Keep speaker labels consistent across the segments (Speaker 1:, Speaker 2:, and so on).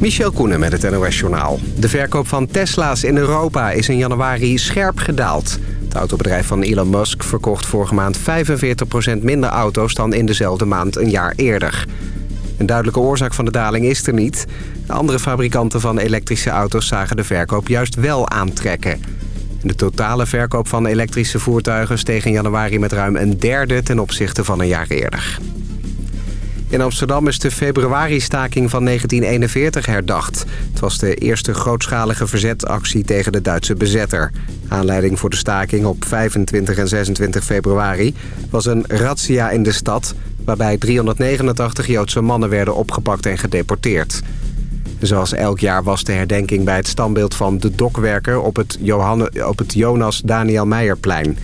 Speaker 1: Michel Koenen met het NOS-journaal. De verkoop van Tesla's in Europa is in januari scherp gedaald. Het autobedrijf van Elon Musk verkocht vorige maand 45% minder auto's... dan in dezelfde maand een jaar eerder. Een duidelijke oorzaak van de daling is er niet. De andere fabrikanten van elektrische auto's zagen de verkoop juist wel aantrekken. De totale verkoop van elektrische voertuigen steeg in januari met ruim een derde ten opzichte van een jaar eerder. In Amsterdam is de februari-staking van 1941 herdacht. Het was de eerste grootschalige verzetactie tegen de Duitse bezetter. Aanleiding voor de staking op 25 en 26 februari was een razzia in de stad... waarbij 389 Joodse mannen werden opgepakt en gedeporteerd. Zoals elk jaar was de herdenking bij het standbeeld van de dokwerker... op het, Johanne, op het Jonas Daniel Meijerplein.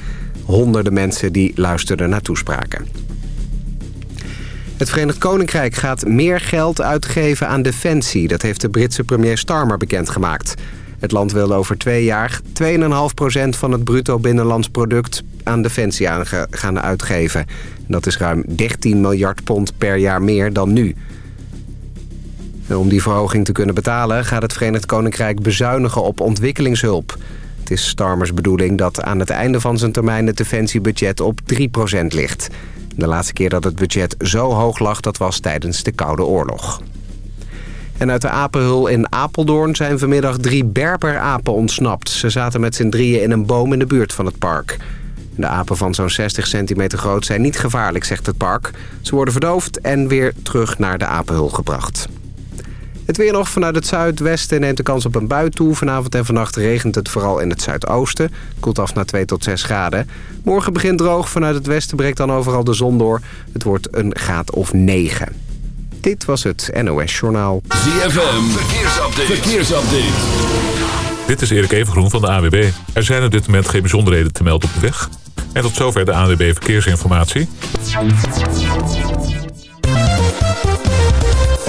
Speaker 1: Honderden mensen die luisterden naar toespraken. Het Verenigd Koninkrijk gaat meer geld uitgeven aan defensie. Dat heeft de Britse premier Starmer bekendgemaakt. Het land wil over twee jaar 2,5% van het bruto binnenlands product aan defensie gaan uitgeven. Dat is ruim 13 miljard pond per jaar meer dan nu. om die verhoging te kunnen betalen gaat het Verenigd Koninkrijk bezuinigen op ontwikkelingshulp. Het is Starmers bedoeling dat aan het einde van zijn termijn het defensiebudget op 3% ligt. De laatste keer dat het budget zo hoog lag, dat was tijdens de Koude Oorlog. En uit de apenhul in Apeldoorn zijn vanmiddag drie berberapen ontsnapt. Ze zaten met z'n drieën in een boom in de buurt van het park. De apen van zo'n 60 centimeter groot zijn niet gevaarlijk, zegt het park. Ze worden verdoofd en weer terug naar de apenhul gebracht. Het weer nog vanuit het zuidwesten neemt de kans op een bui toe. Vanavond en vannacht regent het vooral in het zuidoosten. Koelt af naar 2 tot 6 graden. Morgen begint droog. Vanuit het westen breekt dan overal de zon door. Het wordt een graad of 9. Dit was het NOS Journaal.
Speaker 2: ZFM, verkeersupdate. verkeersupdate.
Speaker 3: Dit is Erik Evengroen van de AWB. Er zijn op dit moment geen bijzonderheden te melden op de weg. En tot zover de AWB Verkeersinformatie.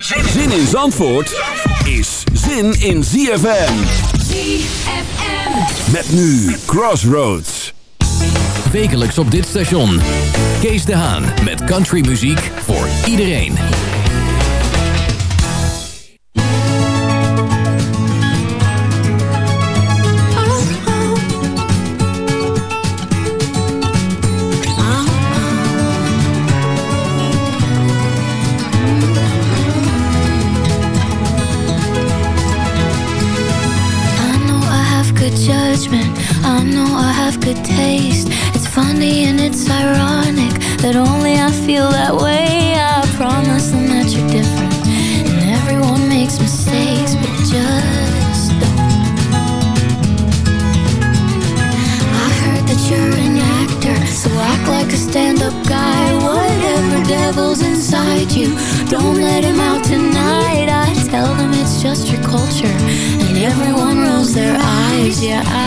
Speaker 2: Zin in Zandvoort is zin in ZFM.
Speaker 4: ZFM.
Speaker 2: Met nu Crossroads.
Speaker 5: Wekelijks op dit station. Kees de Haan met countrymuziek voor iedereen.
Speaker 6: Eyes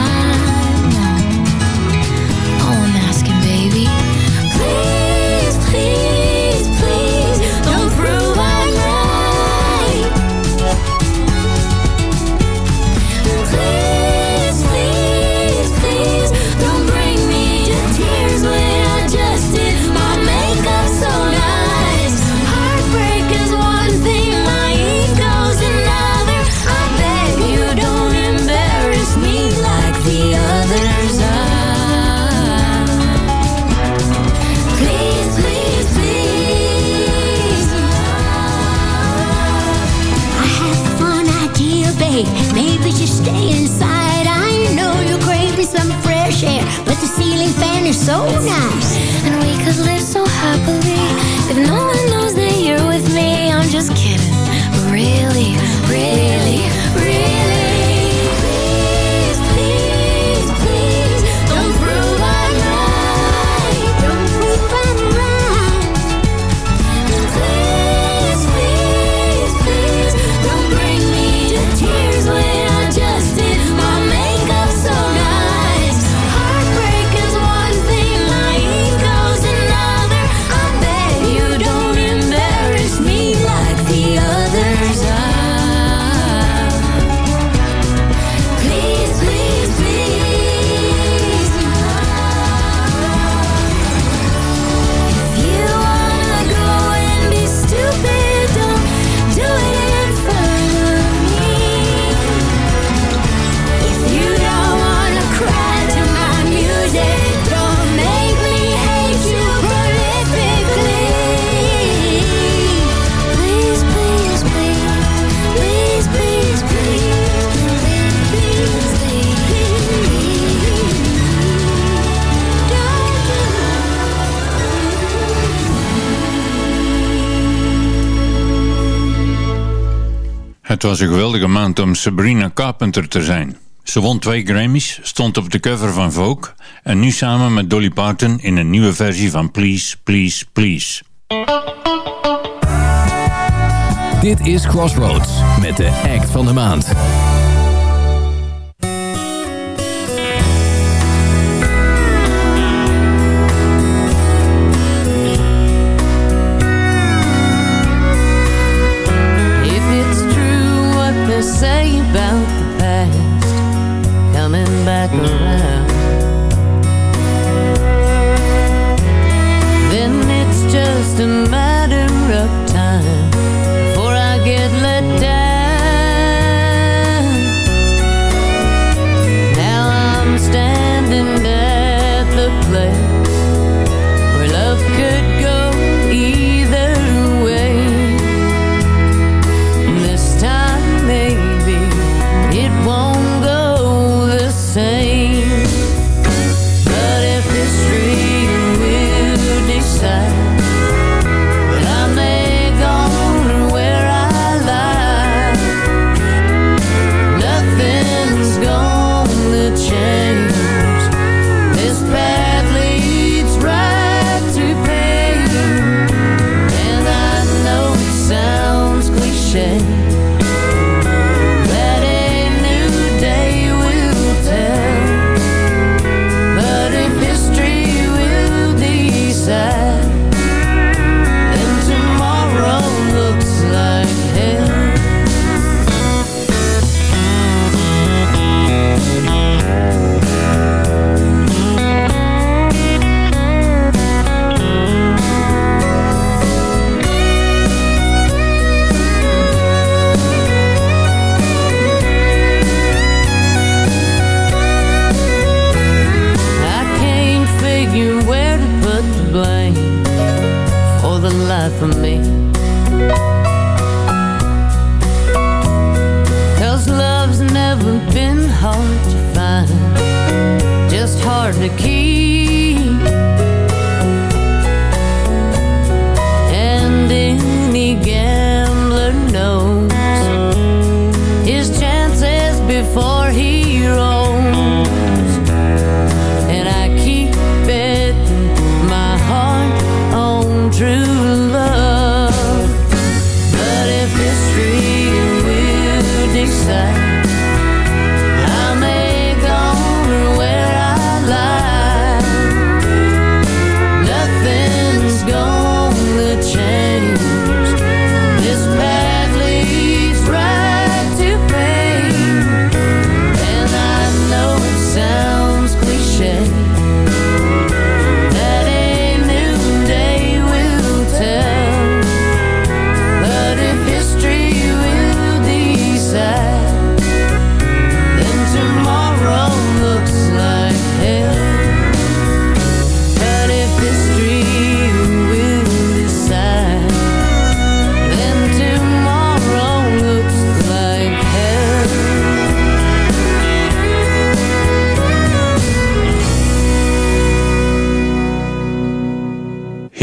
Speaker 4: Het was een geweldige maand om Sabrina Carpenter te zijn. Ze won twee Grammys, stond op de cover van Vogue... en nu samen met Dolly Parton in een nieuwe versie van Please, Please, Please.
Speaker 5: Dit is Crossroads met de act van de maand.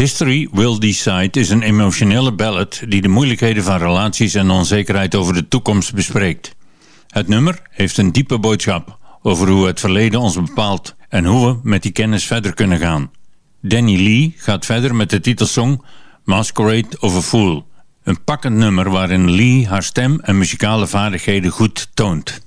Speaker 4: History Will Decide is een emotionele ballad die de moeilijkheden van relaties en onzekerheid over de toekomst bespreekt. Het nummer heeft een diepe boodschap over hoe het verleden ons bepaalt en hoe we met die kennis verder kunnen gaan. Danny Lee gaat verder met de titelsong Masquerade of a Fool. Een pakkend nummer waarin Lee haar stem en muzikale vaardigheden goed toont.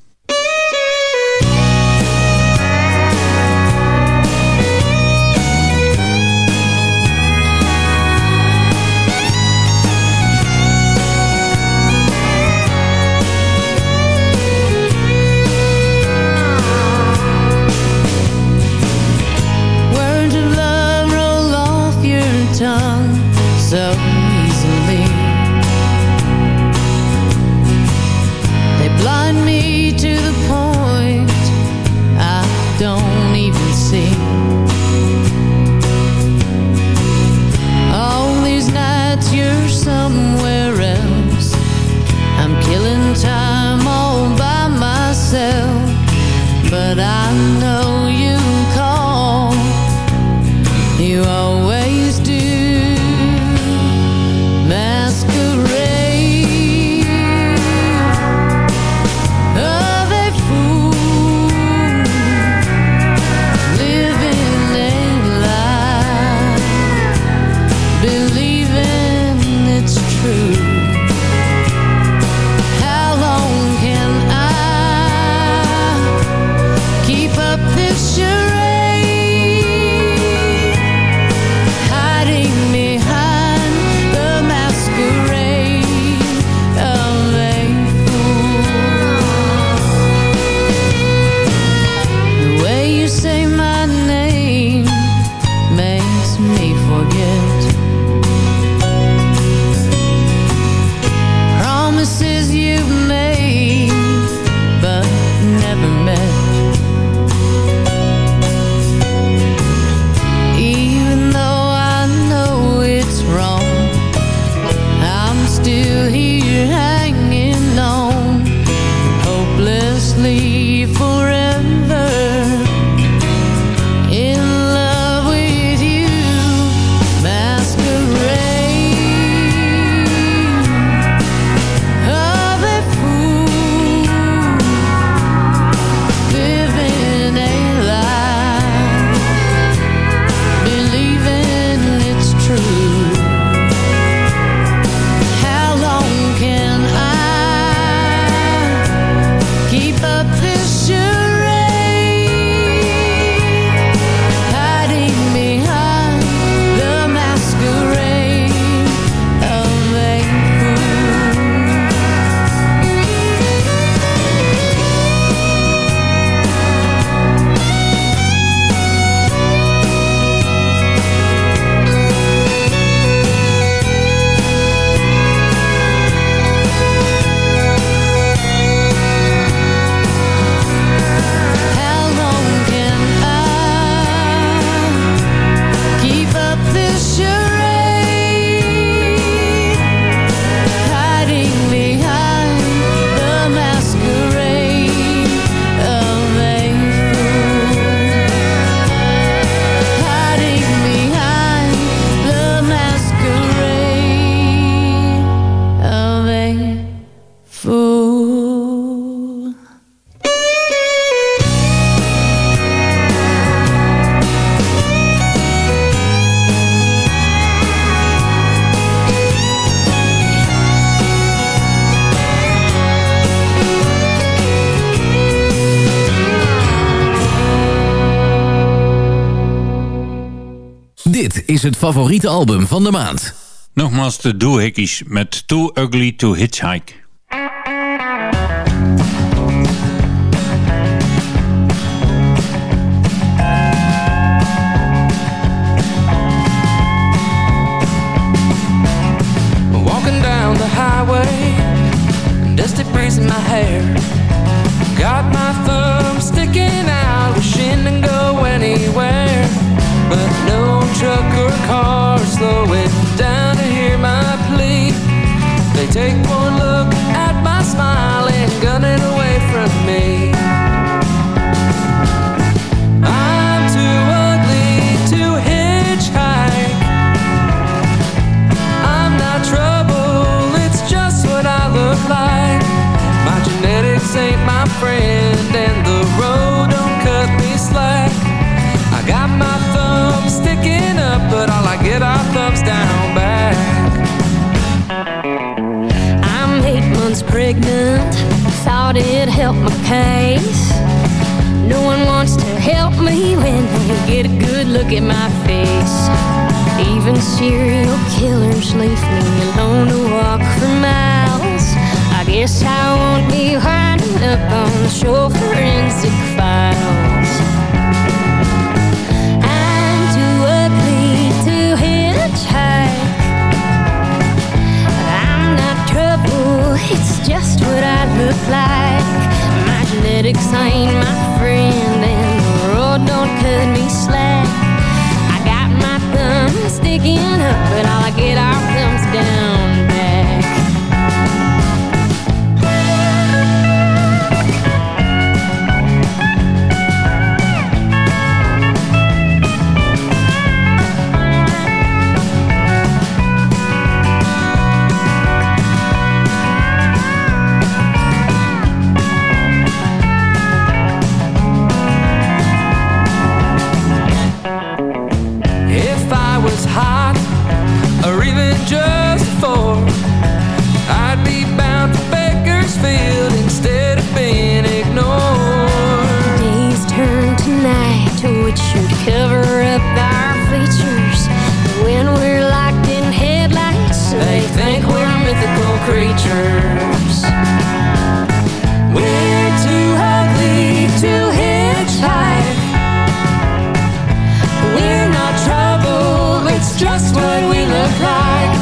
Speaker 7: Het favoriete album van de maand.
Speaker 8: Nogmaals de Doohickeys met Too Ugly to Hitchhike.
Speaker 9: Thought it'd help my case. No one wants to help me when they get a good look at my face. Even serial killers leave me alone to walk for miles. I guess I won't be winding up on the show forensic files. Just what I look like. My genetics ain't my friend, and the road don't cut me slack. I got my thumb sticking up, but all I get are thumbs down turn to night, which should cover up our features. When we're locked in headlights,
Speaker 10: They think we're mythical creatures. We're too ugly to hitchhike. We're not trouble, it's just what we look like.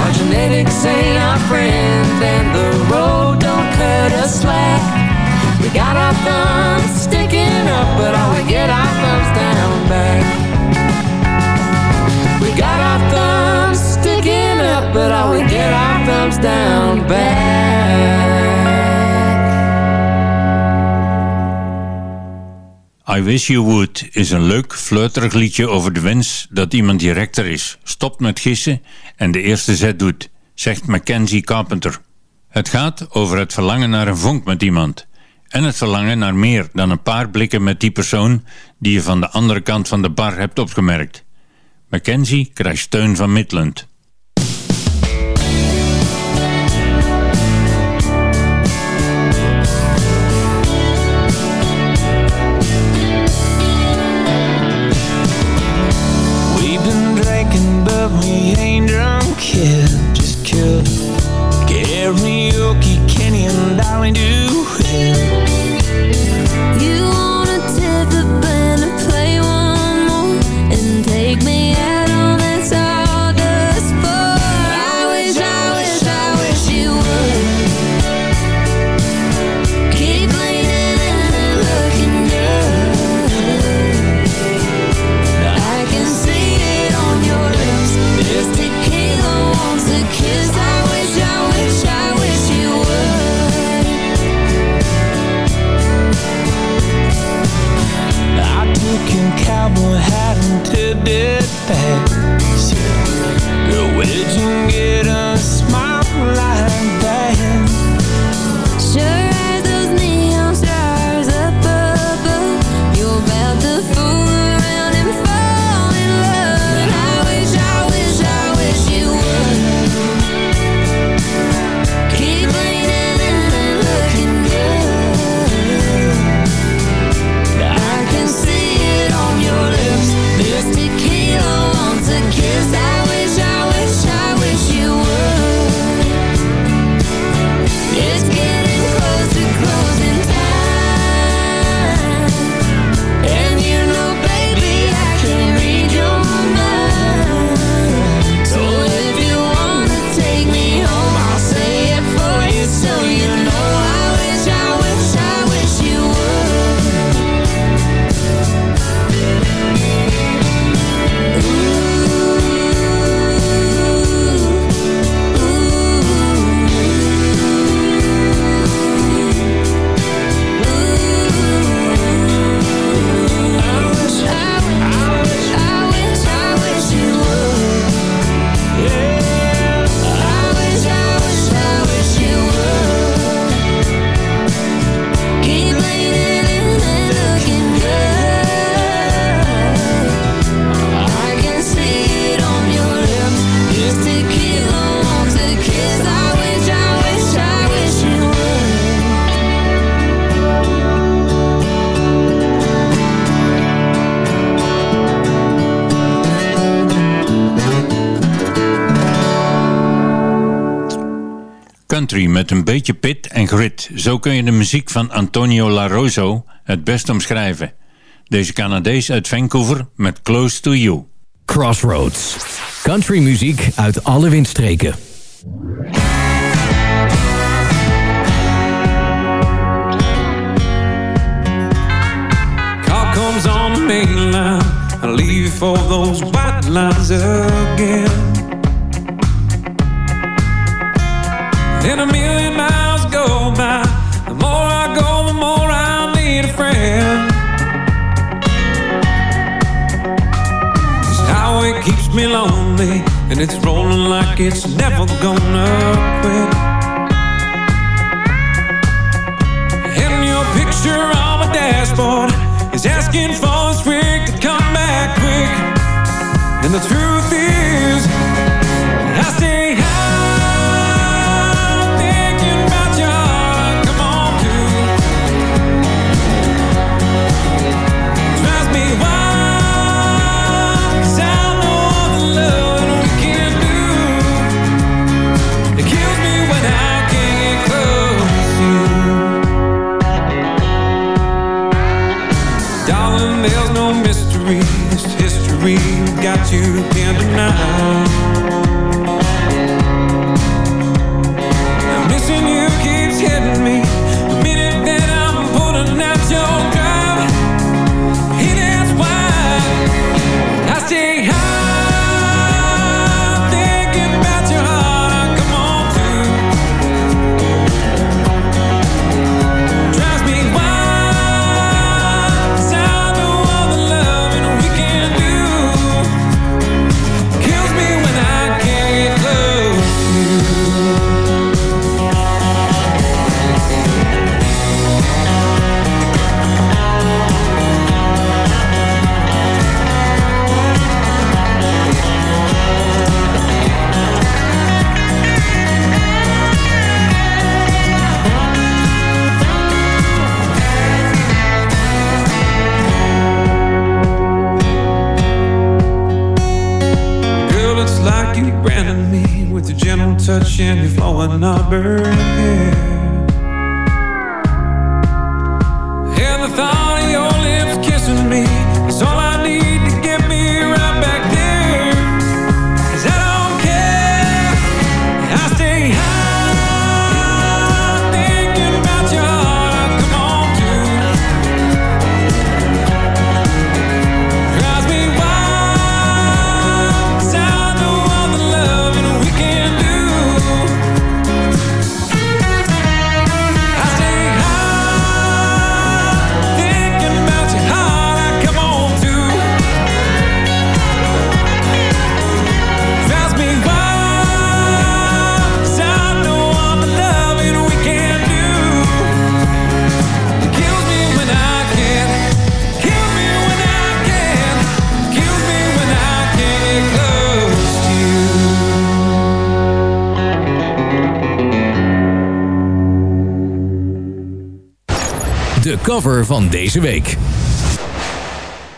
Speaker 10: Our genetics ain't our friend, and thumbs sticking up, but
Speaker 11: I
Speaker 8: we get our thumbs down back. We got our thumbs sticking up, but I we get our thumbs down back.
Speaker 4: I
Speaker 11: Wish You Would is een leuk, flirterig liedje over de wens dat iemand directer is, stopt met gissen en de eerste zet doet, zegt Mackenzie Carpenter. Het gaat over het verlangen naar een vonk met iemand en het verlangen naar meer dan een paar blikken met die persoon die je van de andere kant van de bar hebt opgemerkt. Mackenzie krijgt steun van Midland. met een beetje pit en grit. Zo kun je de muziek van Antonio LaRoso het best omschrijven. Deze Canadees uit Vancouver met Close to You.
Speaker 7: Crossroads. Country muziek uit alle windstreken.
Speaker 12: Call comes on the mainline. I leave for those white again. and a million miles go by. The more I go, the more I need a friend. This highway keeps me lonely, and it's rolling like it's never gonna quit. And your picture on my dashboard is asking for a trick to come back quick. And the truth is. we've got you
Speaker 7: pinned down van deze week.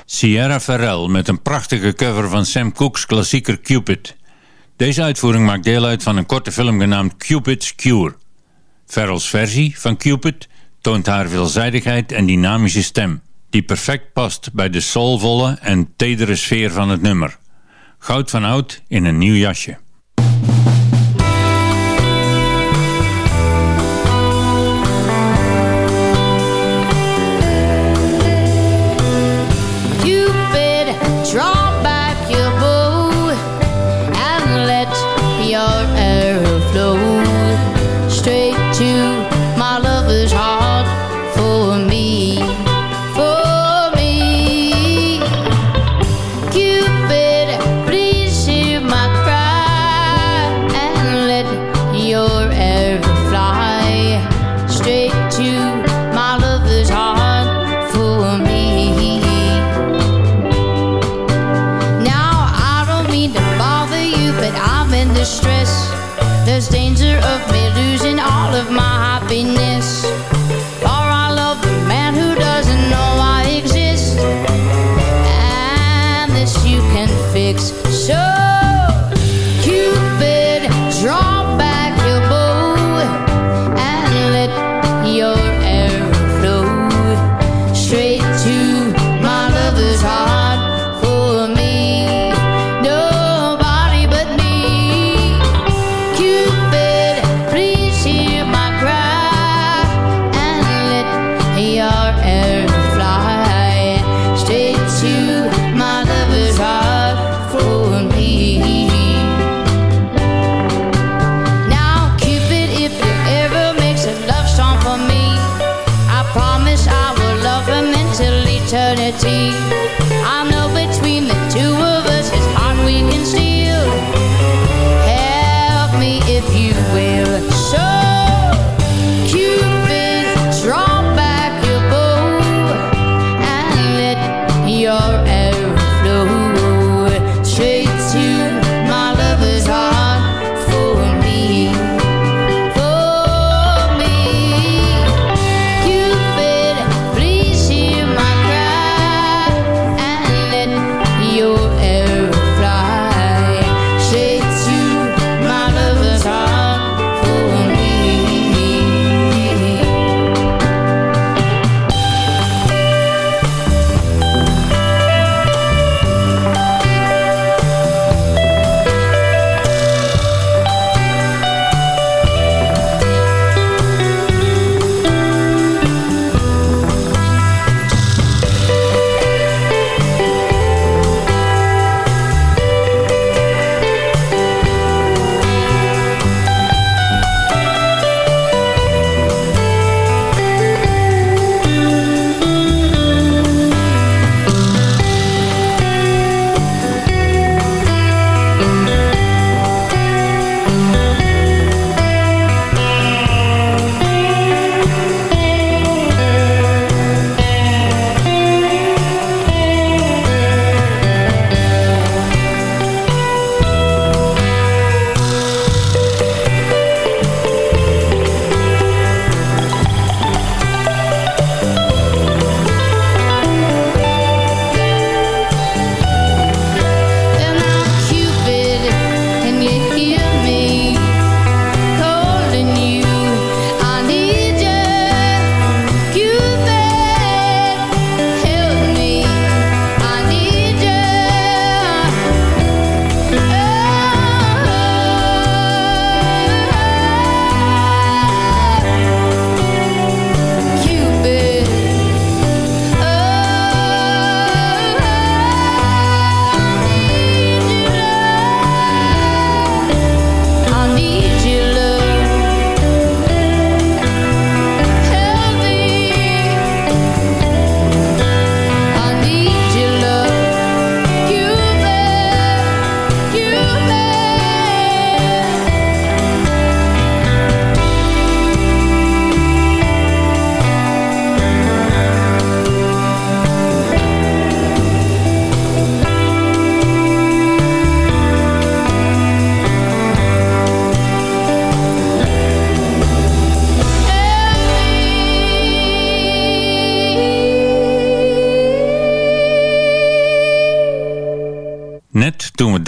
Speaker 5: Sierra Farrell met een prachtige cover van Sam Cooke's klassieker Cupid. Deze uitvoering maakt deel uit van een korte film genaamd Cupid's Cure. Farrell's versie van Cupid toont haar veelzijdigheid en dynamische stem, die perfect past bij de soulvolle en tedere sfeer van het nummer. Goud van oud in een nieuw jasje.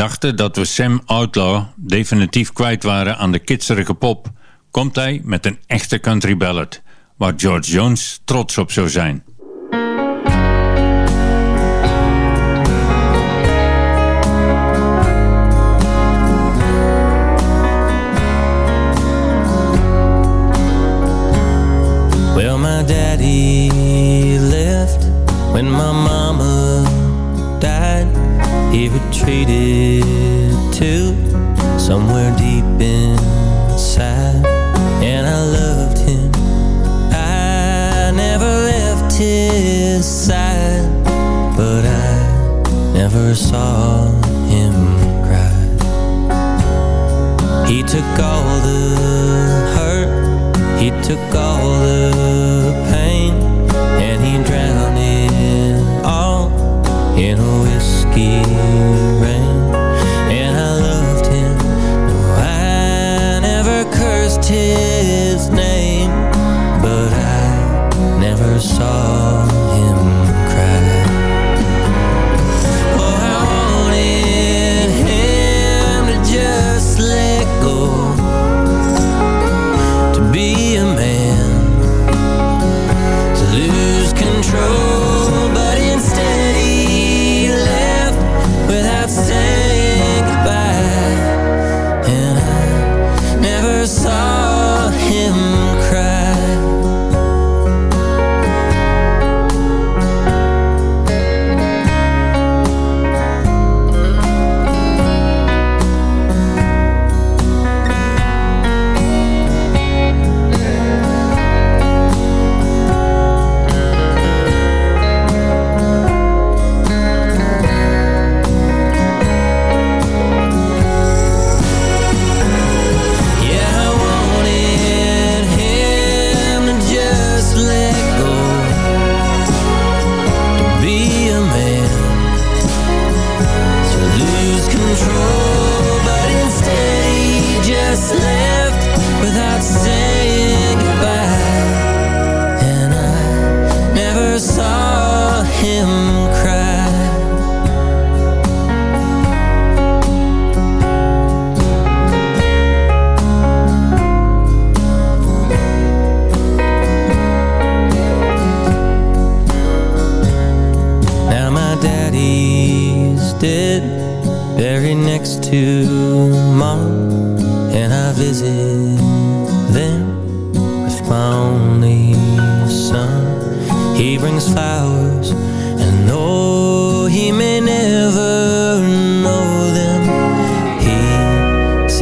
Speaker 4: Dachten dat we Sam Outlaw definitief kwijt waren aan de kitserige pop, komt hij met een echte country ballad, waar George Jones trots op zou zijn.
Speaker 13: Well, my daddy left when my mama died. He retreated saw him cry. He took all the hurt he took all the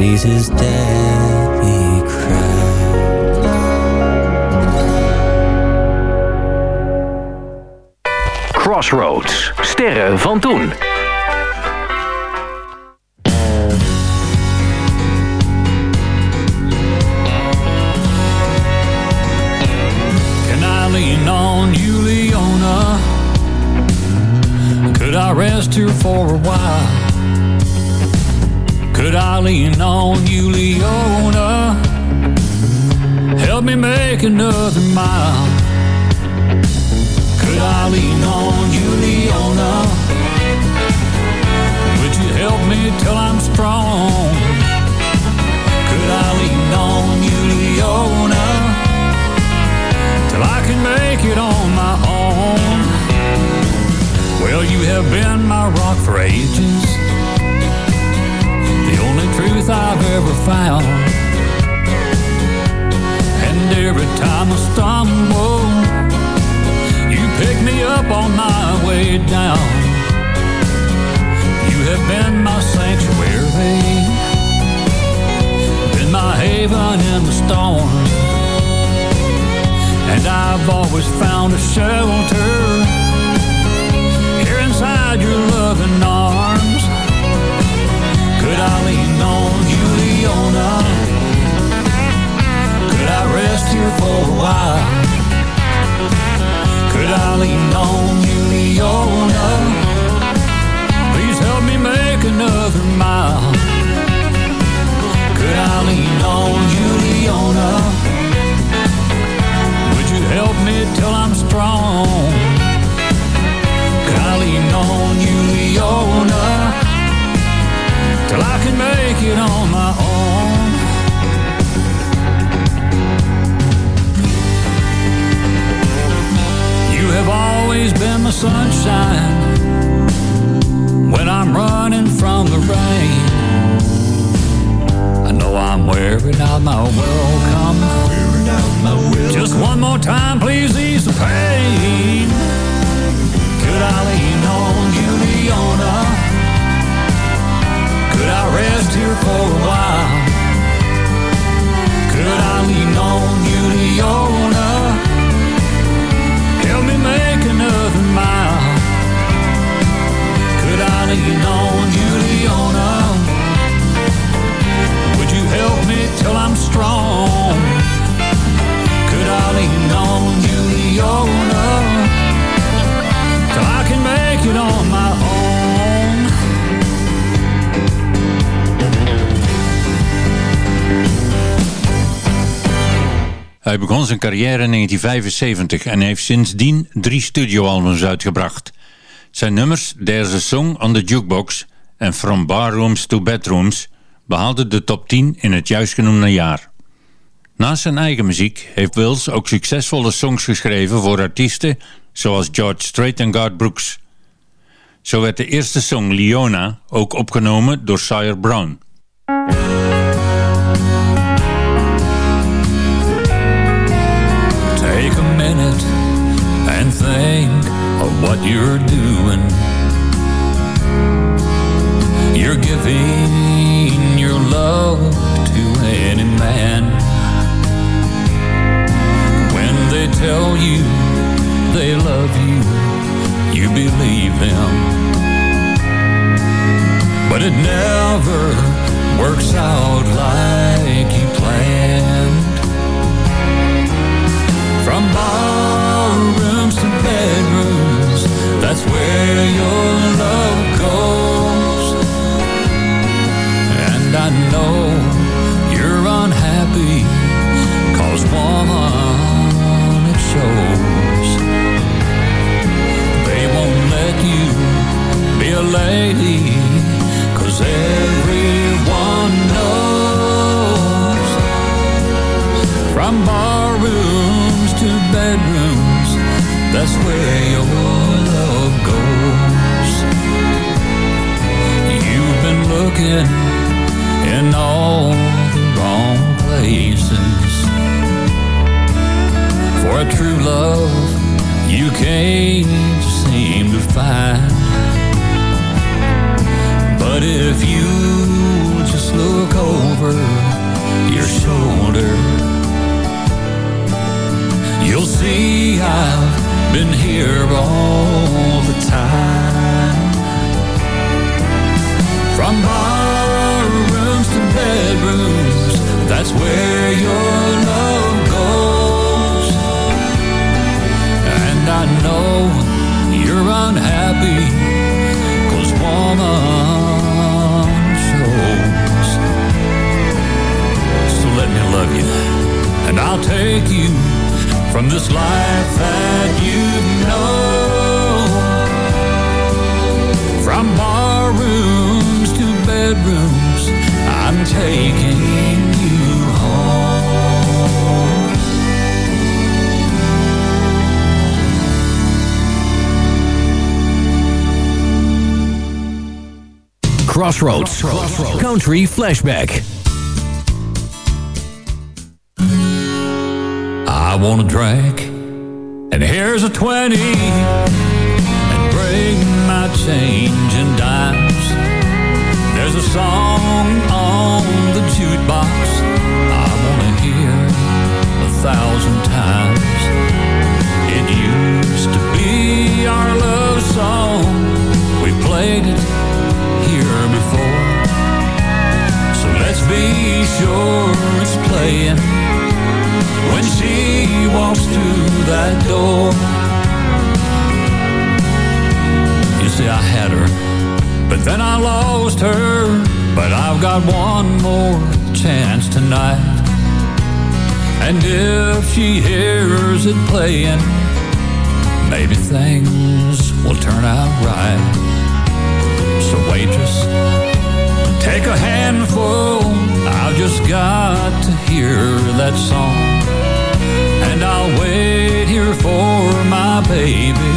Speaker 13: sees his daddy cry.
Speaker 5: Crossroads. Sterren van toen.
Speaker 14: Can I lean on you, Leona? Could I rest here for a while? Lean on you, Leona? Help me make another mile. Could I lean on you, Leona? Would you help me till I'm strong? Could I lean on you, Leona? till I can make it on my own. Well, you have been my rock for ages, truth I've ever found. And every time I stumble, you pick me up on my way down. You have been my sanctuary, been my haven in the storm. And I've always found a shelter here inside your loving arms. Could I lean on Leona? Could I rest here for a while? Could I lean on you, Leona? Please help me make another mile. Could I lean on you, Leona? Would you help me till I'm strong? Time, please ease the pain.
Speaker 4: Hij begon zijn carrière in 1975 en heeft sindsdien drie studioalbums uitgebracht. Zijn nummers There's Song on the Jukebox en From Barrooms to Bedrooms behaalden de top 10 in het juist genoemde jaar. Naast zijn eigen muziek heeft Wills ook succesvolle songs geschreven voor artiesten zoals George Strait en Garth Brooks. Zo werd de eerste song Leona ook opgenomen door Sire Brown.
Speaker 14: Of what you're doing. You're giving life that you know. From barrooms to bedrooms, I'm taking you home.
Speaker 5: Crossroads. Country Flashback.
Speaker 14: I want a drink, and here's a 20, and bring my change in dimes. There's a song on the jukebox I want to hear a thousand times. It used to be our love song, we played it here before. So let's be sure it's playing when she walks through that door. You see, I had her, but then I lost her. But I've got one more chance tonight. And if she hears it playing, maybe things will turn out right. So waitress, take a handful. I've just got to hear that song. And I'll wait here for my baby.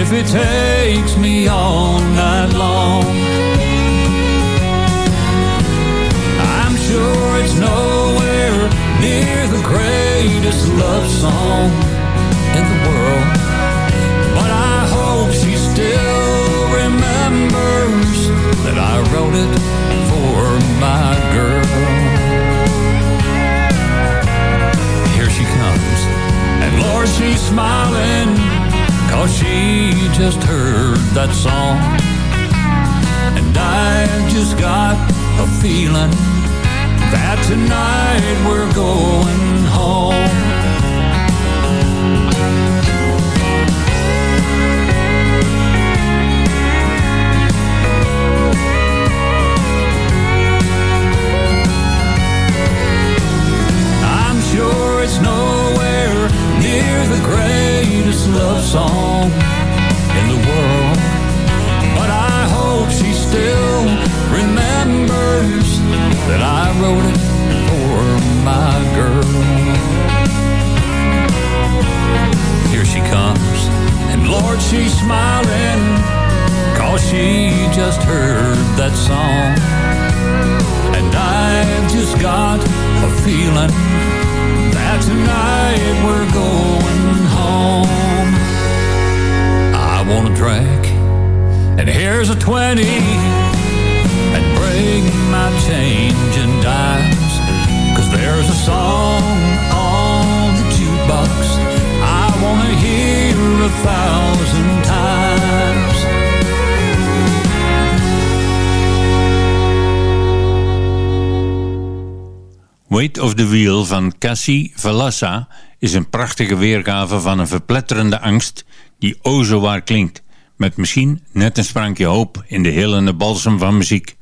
Speaker 14: If it takes me all night long. I'm sure it's nowhere near the greatest love song in the world. But I hope she still remembers that I wrote it for my girl. Smiling, cause she just heard that song. And I've just got a feeling that tonight we're going home. Greatest love song in the world. But I hope she still remembers that I wrote it for my girl. Here she comes, and Lord, she's smiling, cause she just heard that song. And I've just got a feeling tonight we're going home. I want a drink, and here's a 20, and bring my change in dimes. Cause there's a song on the jukebox I wanna hear a thousand times.
Speaker 4: Weight of the Wheel van Cassie Valassa is een prachtige weergave van een verpletterende angst die o zo waar klinkt, met misschien net een sprankje hoop in de hillende balsem van muziek.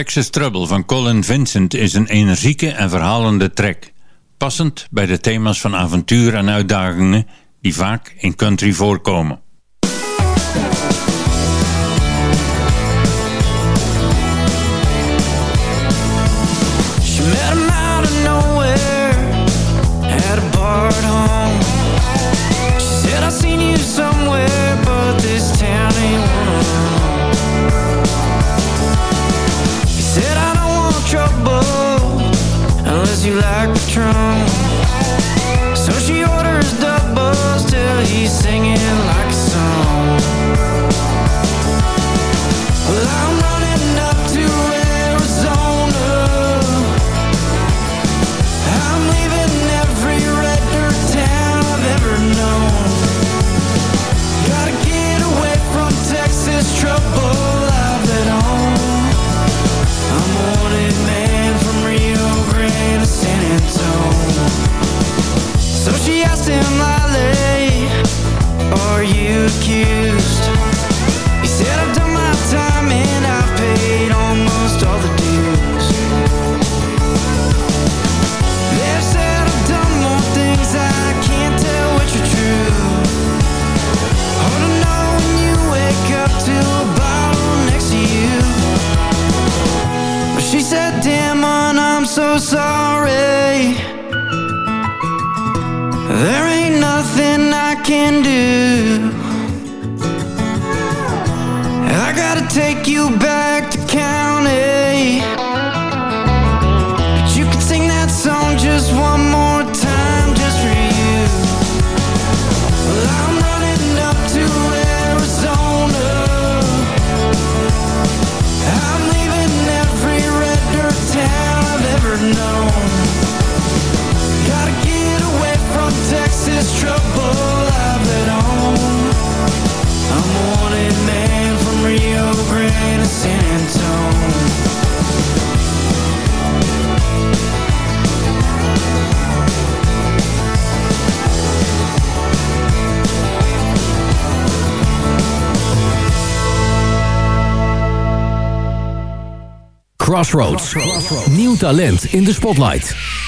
Speaker 12: Texas Trouble van Colin Vincent is een energieke en verhalende trek, Passend bij de thema's van avontuur en uitdagingen die vaak in country voorkomen.
Speaker 7: so sorry. There ain't nothing I can do. I gotta take you back to county
Speaker 15: Crossroads. Nieuw talent in de spotlight.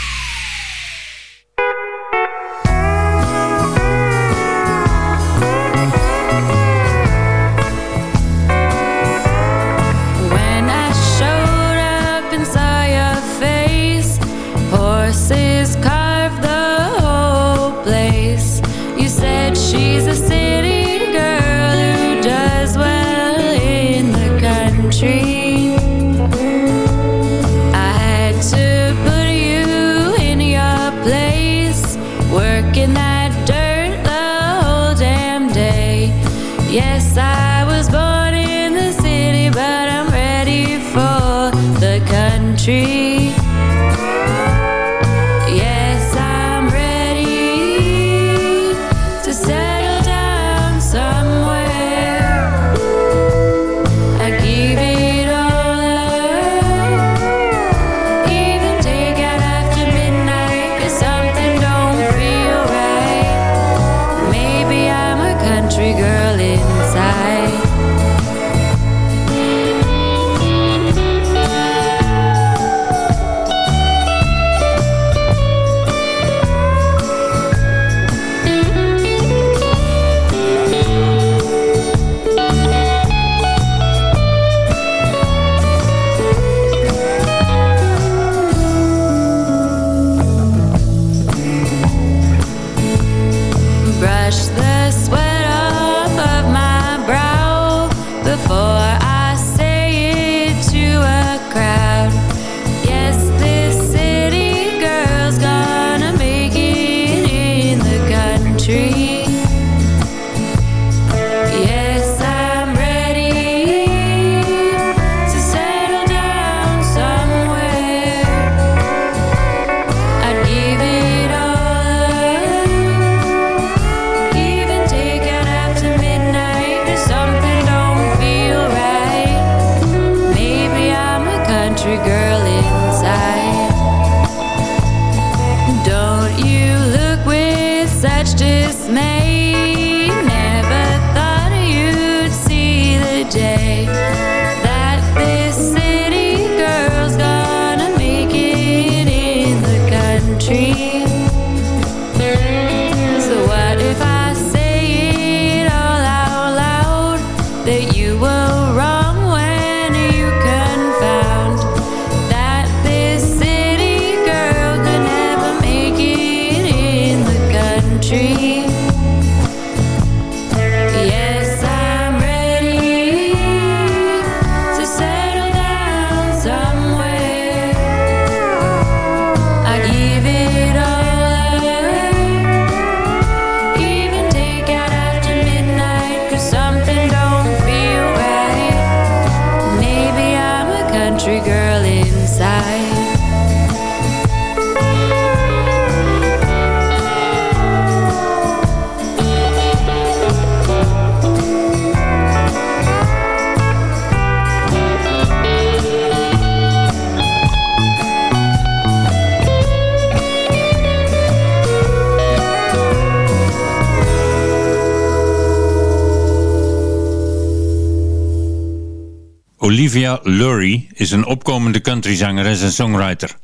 Speaker 15: een opkomende countryzangeres en songwriter.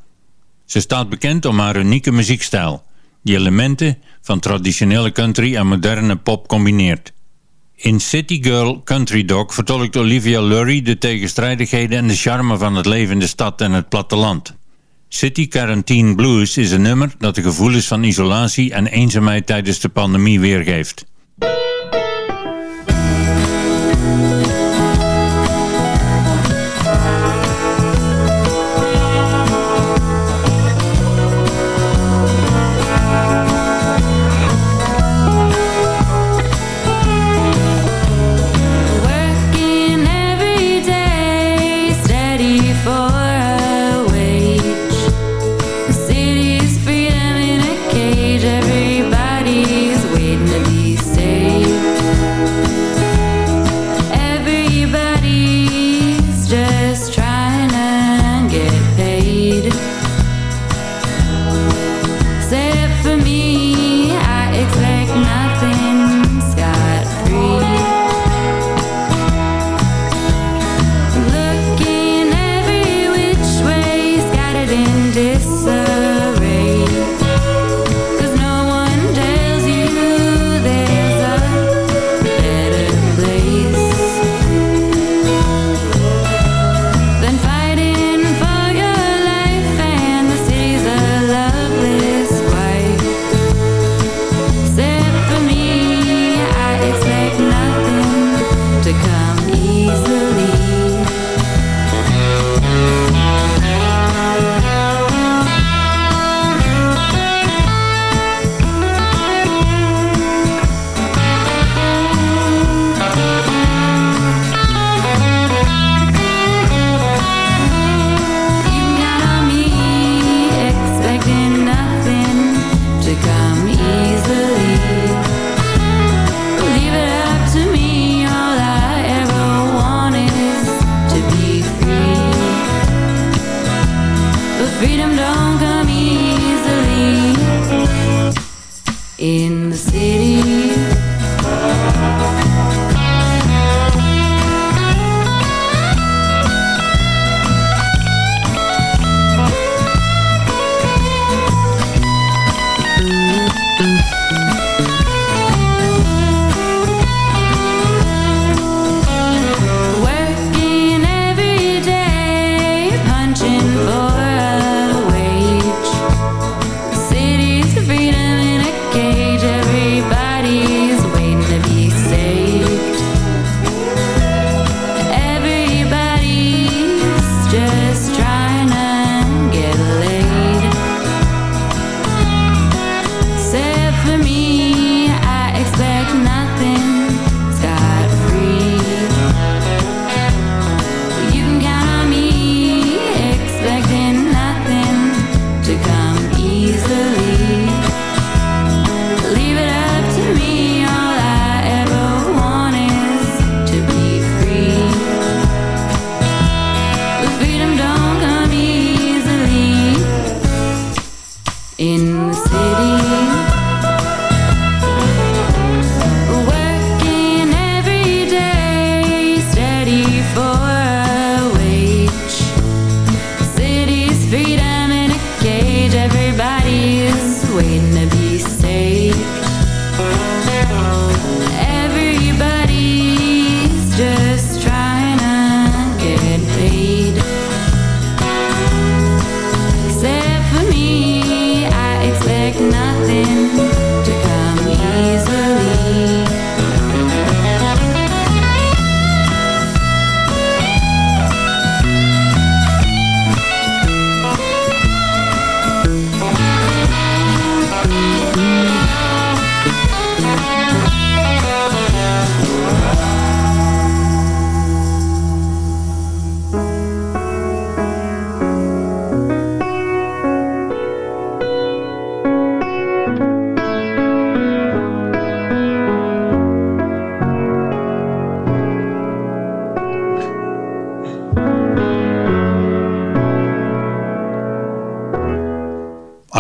Speaker 15: Ze staat bekend om haar unieke muziekstijl, die elementen van traditionele country en moderne pop combineert. In City Girl Country Dog vertolkt Olivia Lurie de tegenstrijdigheden en de charme van het leven in de stad en het platteland. City Quarantine Blues is een nummer dat de gevoelens van isolatie en eenzaamheid tijdens de pandemie weergeeft.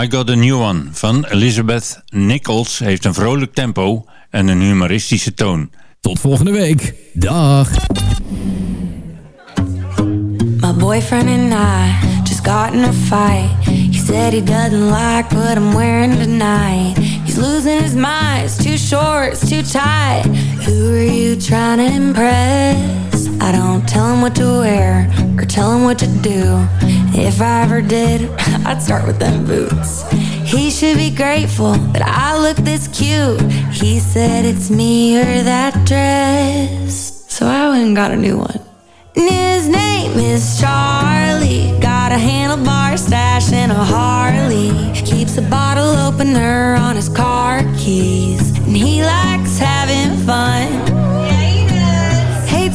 Speaker 16: I Got a
Speaker 4: New One van Elizabeth Nichols heeft een vrolijk tempo en een humoristische toon.
Speaker 5: Tot volgende week. Dag.
Speaker 11: My boyfriend and I just got in a fight. He said he doesn't like what I'm wearing tonight. He's losing his mind, it's too short, it's too tight. Who are you trying to impress? I don't tell him what to wear or tell him what to do. If I ever did, I'd start with them boots. He should be grateful that I look this cute. He said it's me or that dress. So I went and got a new one. And his name is Charlie. Got a handlebar stash and a Harley. Keeps a bottle opener on his car keys. And he likes having fun.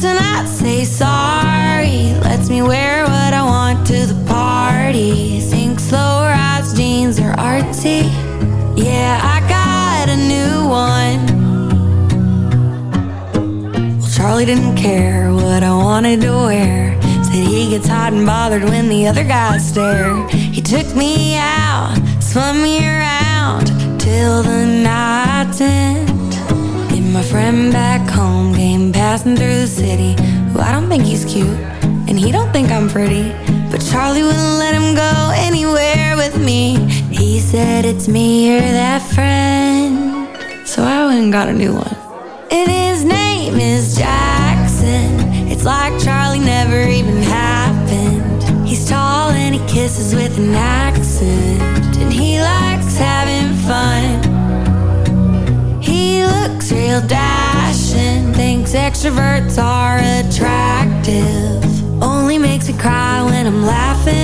Speaker 11: When I say sorry. Lets me wear what I want to the party. Thinks low rise jeans are artsy. Yeah, I got a new one. Well, Charlie didn't care what I wanted to wear. Said he gets hot and bothered when the other guys stare. He took me out, spun me around till the night's end. My friend back home came passing through the city. Who I don't think he's cute, and he don't think I'm pretty. But Charlie wouldn't let him go anywhere with me. He said it's me or that friend. So I went and got a new one. And his name is Jackson. It's like Charlie never even happened. He's tall and he kisses with an accent. Real dashing. Thinks extroverts are attractive. Only makes me cry when I'm laughing.